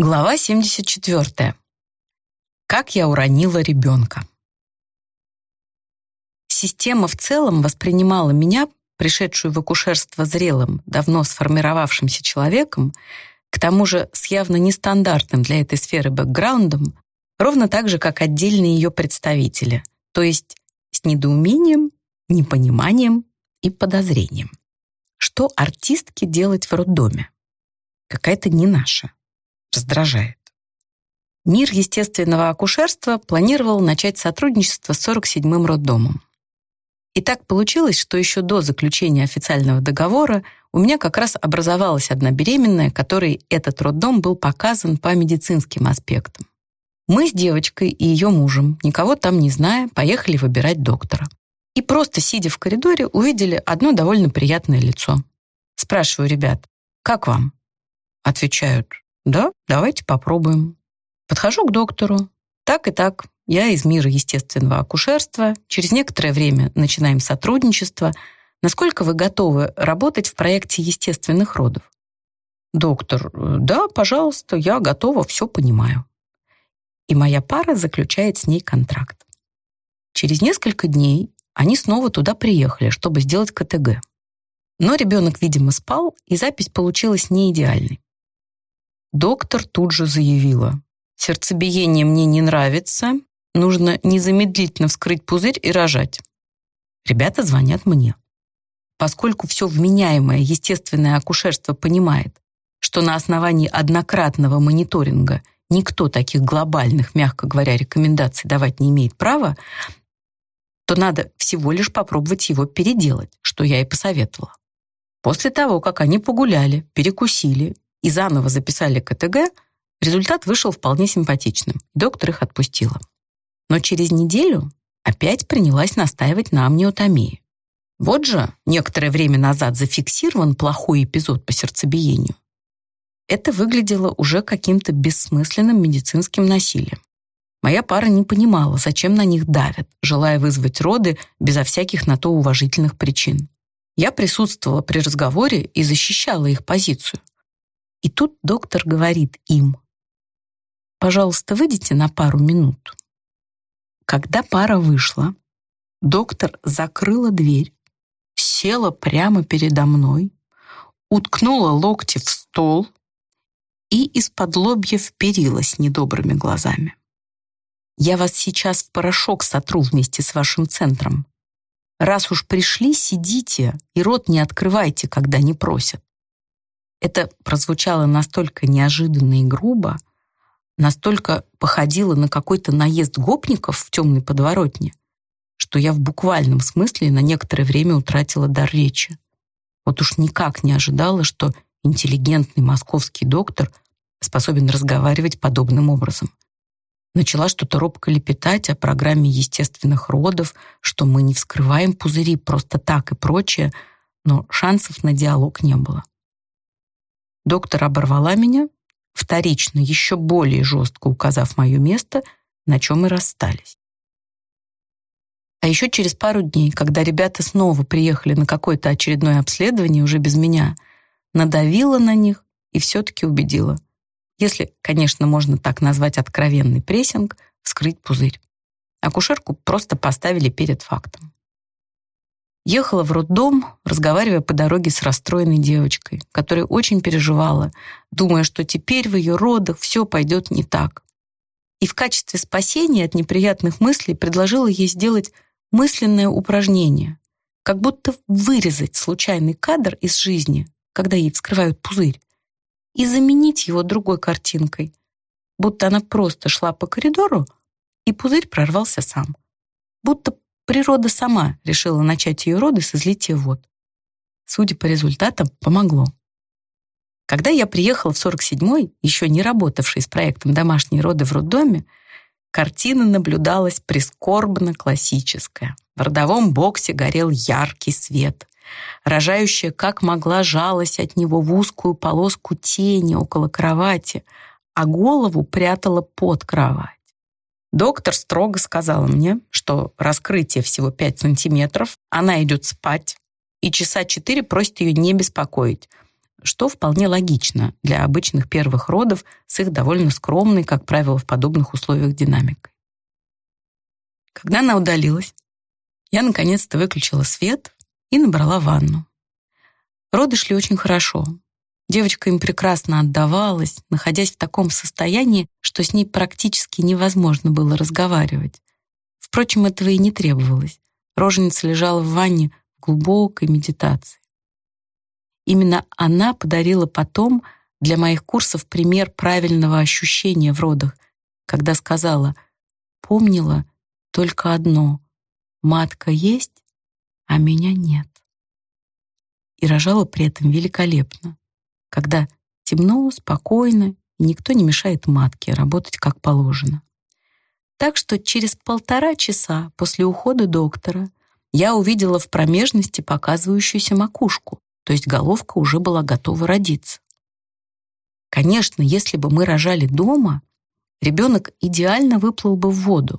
Глава 74. Как я уронила ребенка. Система в целом воспринимала меня, пришедшую в акушерство зрелым, давно сформировавшимся человеком, к тому же с явно нестандартным для этой сферы бэкграундом, ровно так же, как отдельные ее представители, то есть с недоумением, непониманием и подозрением. Что артистке делать в роддоме? Какая-то не наша раздражает. Мир естественного акушерства планировал начать сотрудничество с 47-м роддомом. И так получилось, что еще до заключения официального договора у меня как раз образовалась одна беременная, которой этот роддом был показан по медицинским аспектам. Мы с девочкой и ее мужем, никого там не зная, поехали выбирать доктора. И просто сидя в коридоре, увидели одно довольно приятное лицо. Спрашиваю ребят, как вам? Отвечают, да, давайте попробуем. Подхожу к доктору. Так и так. Я из мира естественного акушерства. Через некоторое время начинаем сотрудничество. Насколько вы готовы работать в проекте естественных родов? Доктор, да, пожалуйста, я готова, все понимаю. И моя пара заключает с ней контракт. Через несколько дней они снова туда приехали, чтобы сделать КТГ. Но ребенок, видимо, спал, и запись получилась не идеальной. Доктор тут же заявила. «Сердцебиение мне не нравится. Нужно незамедлительно вскрыть пузырь и рожать». Ребята звонят мне. Поскольку все вменяемое естественное акушерство понимает, что на основании однократного мониторинга никто таких глобальных, мягко говоря, рекомендаций давать не имеет права, то надо всего лишь попробовать его переделать, что я и посоветовала. После того, как они погуляли, перекусили и заново записали КТГ, результат вышел вполне симпатичным. Доктор их отпустила. Но через неделю опять принялась настаивать на амниотомии. Вот же некоторое время назад зафиксирован плохой эпизод по сердцебиению. Это выглядело уже каким-то бессмысленным медицинским насилием. Моя пара не понимала, зачем на них давят, желая вызвать роды безо всяких на то уважительных причин. Я присутствовала при разговоре и защищала их позицию. И тут доктор говорит им, «Пожалуйста, выйдите на пару минут». Когда пара вышла, доктор закрыла дверь, села прямо передо мной, уткнула локти в стол и из-под лобья вперилась недобрыми глазами. «Я вас сейчас в порошок сотру вместе с вашим центром. Раз уж пришли, сидите и рот не открывайте, когда не просят. Это прозвучало настолько неожиданно и грубо, настолько походило на какой-то наезд гопников в темной подворотне, что я в буквальном смысле на некоторое время утратила дар речи. Вот уж никак не ожидала, что интеллигентный московский доктор способен разговаривать подобным образом. Начала что-то робко лепетать о программе естественных родов, что мы не вскрываем пузыри просто так и прочее, но шансов на диалог не было. Доктор оборвала меня, вторично, еще более жестко указав мое место, на чем мы расстались. А еще через пару дней, когда ребята снова приехали на какое-то очередное обследование уже без меня, надавила на них и все-таки убедила. Если, конечно, можно так назвать откровенный прессинг, вскрыть пузырь. Акушерку просто поставили перед фактом. Ехала в роддом, разговаривая по дороге с расстроенной девочкой, которая очень переживала, думая, что теперь в ее родах все пойдет не так. И в качестве спасения от неприятных мыслей предложила ей сделать мысленное упражнение, как будто вырезать случайный кадр из жизни, когда ей вскрывают пузырь, и заменить его другой картинкой, будто она просто шла по коридору, и пузырь прорвался сам. Будто Природа сама решила начать ее роды с излития вод. Судя по результатам, помогло. Когда я приехал в 47-й, еще не работавший с проектом «Домашние роды в роддоме», картина наблюдалась прискорбно классическая. В родовом боксе горел яркий свет. Рожающая как могла жалась от него в узкую полоску тени около кровати, а голову прятала под кровать. Доктор строго сказала мне, что раскрытие всего 5 сантиметров, она идет спать, и часа 4 просит ее не беспокоить. что вполне логично для обычных первых родов с их довольно скромной, как правило, в подобных условиях динамикой. Когда она удалилась, я наконец-то выключила свет и набрала ванну. Роды шли очень хорошо. Девочка им прекрасно отдавалась, находясь в таком состоянии, что с ней практически невозможно было разговаривать. Впрочем, этого и не требовалось. Роженица лежала в ванне в глубокой медитации. Именно она подарила потом для моих курсов пример правильного ощущения в родах, когда сказала «помнила только одно — матка есть, а меня нет». И рожала при этом великолепно, когда темно, спокойно, и никто не мешает матке работать как положено. Так что через полтора часа после ухода доктора я увидела в промежности показывающуюся макушку, то есть головка уже была готова родиться. Конечно, если бы мы рожали дома, ребенок идеально выплыл бы в воду,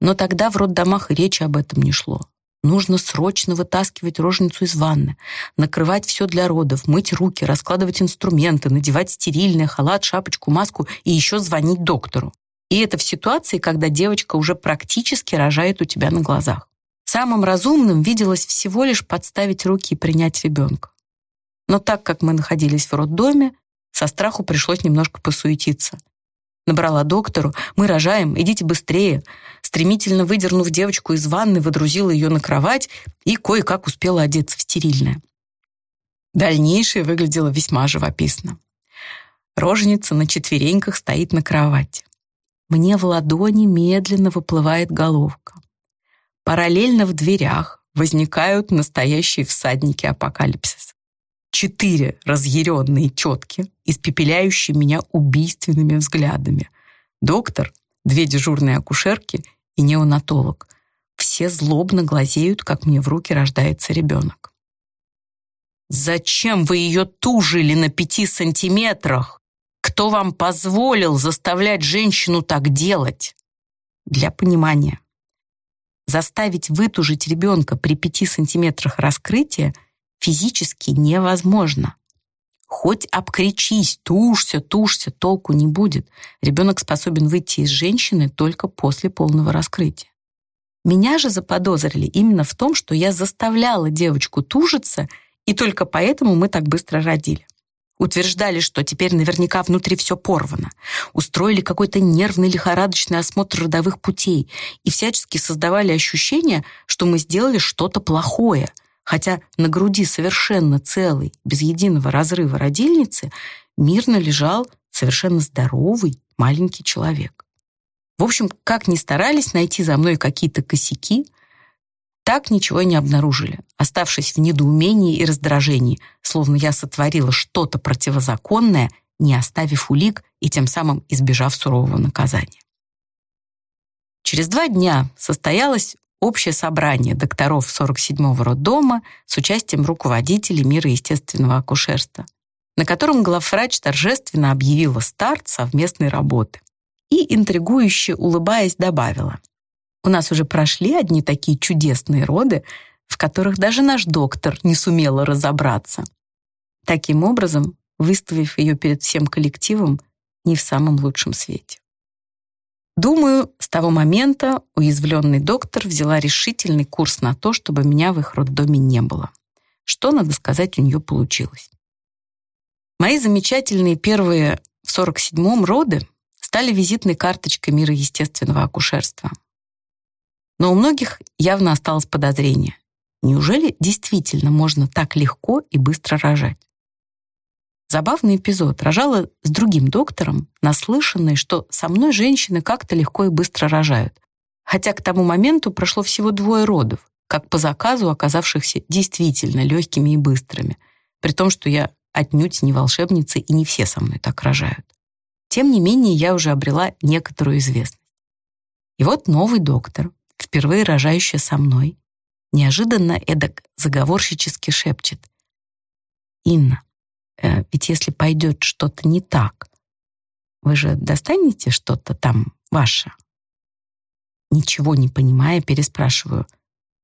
но тогда в роддомах и речи об этом не шло. Нужно срочно вытаскивать роженицу из ванны, накрывать все для родов, мыть руки, раскладывать инструменты, надевать стерильный халат, шапочку, маску и еще звонить доктору. И это в ситуации, когда девочка уже практически рожает у тебя на глазах. Самым разумным виделось всего лишь подставить руки и принять ребенка. Но так как мы находились в роддоме, со страху пришлось немножко посуетиться. Набрала доктору, мы рожаем, идите быстрее. Стремительно выдернув девочку из ванны, водрузила ее на кровать и кое-как успела одеться в стерильное. Дальнейшее выглядело весьма живописно. Роженица на четвереньках стоит на кровати. Мне в ладони медленно выплывает головка. Параллельно в дверях возникают настоящие всадники апокалипсиса четыре разъяренные тетки, испепеляющие меня убийственными взглядами. Доктор, две дежурные акушерки и неонатолог. Все злобно глазеют, как мне в руки рождается ребенок. «Зачем вы ее тужили на пяти сантиметрах? Кто вам позволил заставлять женщину так делать?» Для понимания. Заставить вытужить ребенка при пяти сантиметрах раскрытия – физически невозможно. Хоть обкричись, тушься, тушься, толку не будет. Ребенок способен выйти из женщины только после полного раскрытия. Меня же заподозрили именно в том, что я заставляла девочку тужиться, и только поэтому мы так быстро родили. Утверждали, что теперь наверняка внутри все порвано. Устроили какой-то нервный лихорадочный осмотр родовых путей и всячески создавали ощущение, что мы сделали что-то плохое — хотя на груди совершенно целый, без единого разрыва родильницы, мирно лежал совершенно здоровый маленький человек. В общем, как ни старались найти за мной какие-то косяки, так ничего не обнаружили, оставшись в недоумении и раздражении, словно я сотворила что-то противозаконное, не оставив улик и тем самым избежав сурового наказания. Через два дня состоялась общее собрание докторов 47-го роддома с участием руководителей мира естественного акушерства, на котором главврач торжественно объявила старт совместной работы и, интригующе улыбаясь, добавила, «У нас уже прошли одни такие чудесные роды, в которых даже наш доктор не сумела разобраться». Таким образом, выставив ее перед всем коллективом не в самом лучшем свете. Думаю, с того момента уязвленный доктор взяла решительный курс на то, чтобы меня в их роддоме не было. Что, надо сказать, у нее получилось. Мои замечательные первые в 47-м роды стали визитной карточкой мира естественного акушерства. Но у многих явно осталось подозрение. Неужели действительно можно так легко и быстро рожать? Забавный эпизод. Рожала с другим доктором, наслышанной, что со мной женщины как-то легко и быстро рожают. Хотя к тому моменту прошло всего двое родов, как по заказу оказавшихся действительно легкими и быстрыми, при том, что я отнюдь не волшебница и не все со мной так рожают. Тем не менее, я уже обрела некоторую известность. И вот новый доктор, впервые рожающий со мной, неожиданно эдак заговорщически шепчет. «Инна, ведь если пойдет что-то не так, вы же достанете что-то там ваше? Ничего не понимая, переспрашиваю.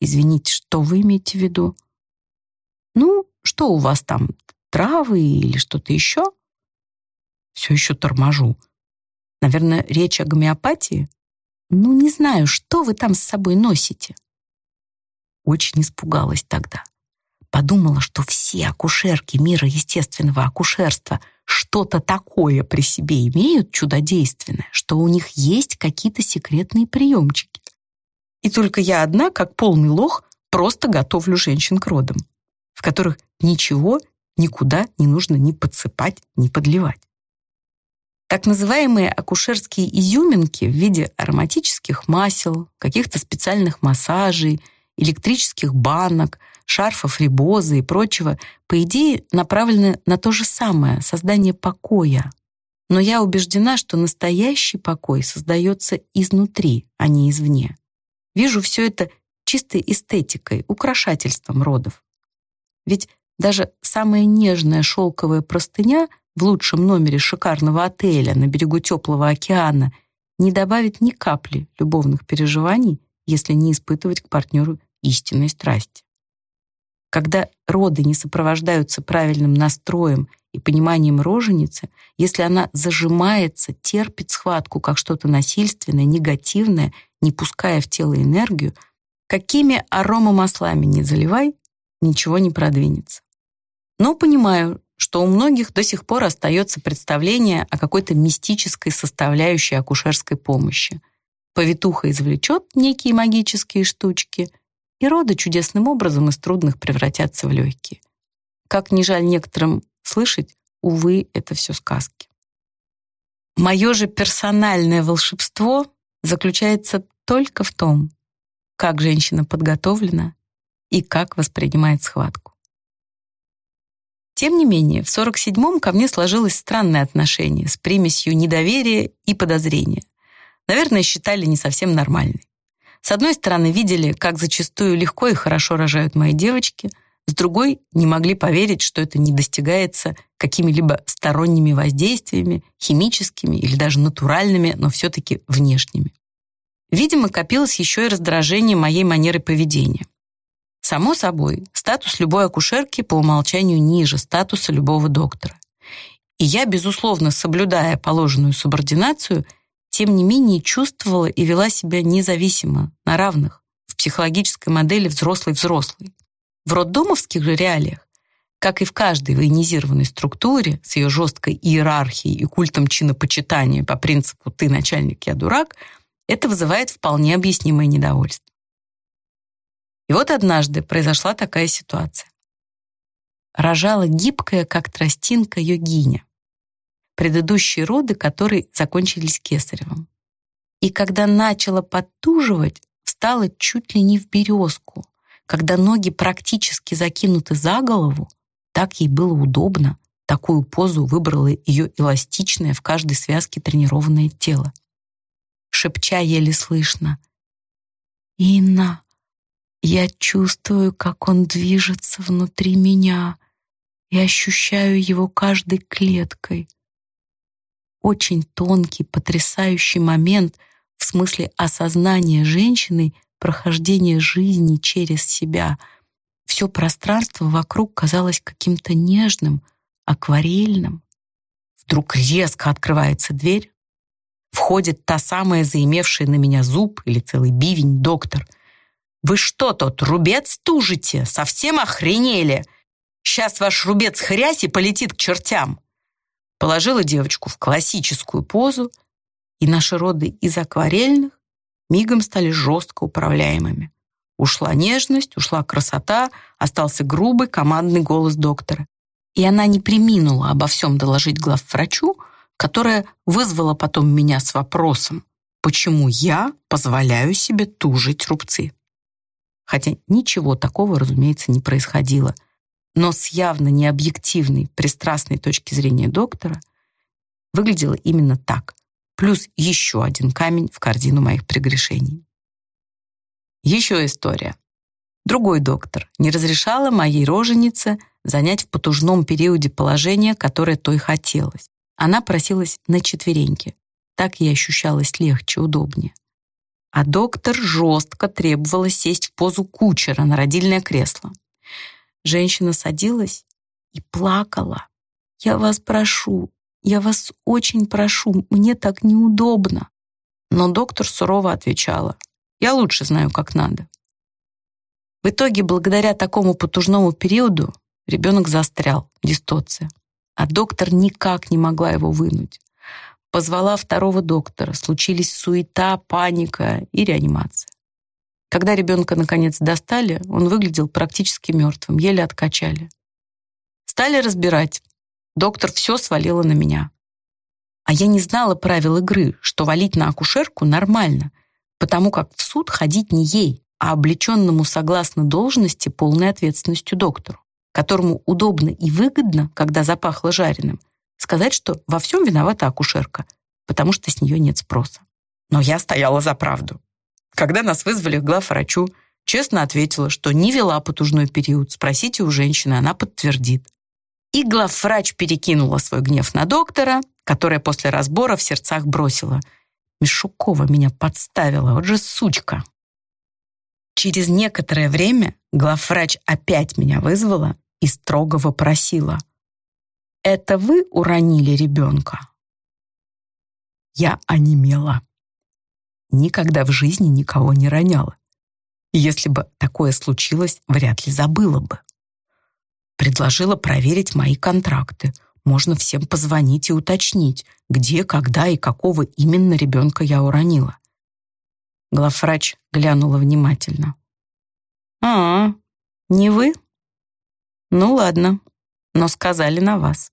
Извините, что вы имеете в виду? Ну, что у вас там травы или что-то еще? Все еще торможу. Наверное, речь о гомеопатии? Ну, не знаю, что вы там с собой носите. Очень испугалась тогда. Подумала, что все акушерки мира естественного акушерства что-то такое при себе имеют чудодейственное, что у них есть какие-то секретные приемчики. И только я одна, как полный лох, просто готовлю женщин к родам, в которых ничего никуда не нужно ни подсыпать, ни подливать. Так называемые акушерские изюминки в виде ароматических масел, каких-то специальных массажей, электрических банок, шарфов рибозы и прочего, по идее, направлены на то же самое — создание покоя. Но я убеждена, что настоящий покой создается изнутри, а не извне. Вижу все это чистой эстетикой, украшательством родов. Ведь даже самая нежная шелковая простыня в лучшем номере шикарного отеля на берегу теплого океана не добавит ни капли любовных переживаний, если не испытывать к партнеру истинной страсти. Когда роды не сопровождаются правильным настроем и пониманием роженицы, если она зажимается, терпит схватку как что-то насильственное, негативное, не пуская в тело энергию, какими аромамаслами не заливай, ничего не продвинется. Но понимаю, что у многих до сих пор остается представление о какой-то мистической составляющей акушерской помощи. Повитуха извлечет некие магические штучки, и роды чудесным образом из трудных превратятся в легкие. Как ни жаль некоторым слышать, увы, это все сказки. Мое же персональное волшебство заключается только в том, как женщина подготовлена и как воспринимает схватку. Тем не менее, в 47-м ко мне сложилось странное отношение с примесью недоверия и подозрения. Наверное, считали не совсем нормальной. С одной стороны, видели, как зачастую легко и хорошо рожают мои девочки, с другой не могли поверить, что это не достигается какими-либо сторонними воздействиями, химическими или даже натуральными, но все-таки внешними. Видимо, копилось еще и раздражение моей манеры поведения. Само собой, статус любой акушерки по умолчанию ниже статуса любого доктора. И я, безусловно, соблюдая положенную субординацию, тем не менее чувствовала и вела себя независимо, на равных, в психологической модели взрослый-взрослый. В роддомовских же реалиях, как и в каждой военизированной структуре с ее жесткой иерархией и культом чинопочитания по принципу «ты начальник, я дурак», это вызывает вполне объяснимое недовольство. И вот однажды произошла такая ситуация. Рожала гибкая, как тростинка, йогиня. Предыдущие роды, которые закончились кесаревым. И когда начала подтуживать, встала чуть ли не в березку. Когда ноги практически закинуты за голову, так ей было удобно. Такую позу выбрало ее эластичное в каждой связке тренированное тело. Шепча еле слышно. «Инна, я чувствую, как он движется внутри меня и ощущаю его каждой клеткой. Очень тонкий, потрясающий момент в смысле осознания женщины прохождения жизни через себя. Все пространство вокруг казалось каким-то нежным, акварельным. Вдруг резко открывается дверь, входит та самая заимевшая на меня зуб или целый бивень доктор — вы что тут, рубец тужите? Совсем охренели? Сейчас ваш рубец хрясь и полетит к чертям. Положила девочку в классическую позу, и наши роды из акварельных мигом стали жестко управляемыми. Ушла нежность, ушла красота, остался грубый командный голос доктора. И она не приминула обо всем доложить главврачу, которая вызвала потом меня с вопросом, почему я позволяю себе тужить рубцы хотя ничего такого, разумеется, не происходило. Но с явно необъективной, пристрастной точки зрения доктора выглядело именно так. Плюс еще один камень в корзину моих прегрешений. Еще история. Другой доктор не разрешала моей роженице занять в потужном периоде положение, которое той хотелось. Она просилась на четвереньки. Так ей ощущалось легче, удобнее а доктор жестко требовала сесть в позу кучера на родильное кресло. Женщина садилась и плакала. «Я вас прошу, я вас очень прошу, мне так неудобно». Но доктор сурово отвечала, «Я лучше знаю, как надо». В итоге, благодаря такому потужному периоду, ребенок застрял, дистоция, а доктор никак не могла его вынуть. Позвала второго доктора, случились суета, паника и реанимация. Когда ребенка наконец достали, он выглядел практически мертвым, еле откачали. Стали разбирать. Доктор все свалила на меня. А я не знала правил игры, что валить на акушерку нормально, потому как в суд ходить не ей, а облеченному согласно должности полной ответственностью доктору, которому удобно и выгодно, когда запахло жареным, сказать, что во всем виновата акушерка, потому что с нее нет спроса. Но я стояла за правду. Когда нас вызвали к главврачу, честно ответила, что не вела потужной период, спросите у женщины, она подтвердит. И главврач перекинула свой гнев на доктора, которая после разбора в сердцах бросила. Мишукова меня подставила, вот же сучка. Через некоторое время главврач опять меня вызвала и строго вопросила. «Это вы уронили ребенка?» Я онемела. Никогда в жизни никого не роняла. Если бы такое случилось, вряд ли забыла бы. Предложила проверить мои контракты. Можно всем позвонить и уточнить, где, когда и какого именно ребенка я уронила. Главврач глянула внимательно. «А, не вы? Ну ладно, но сказали на вас».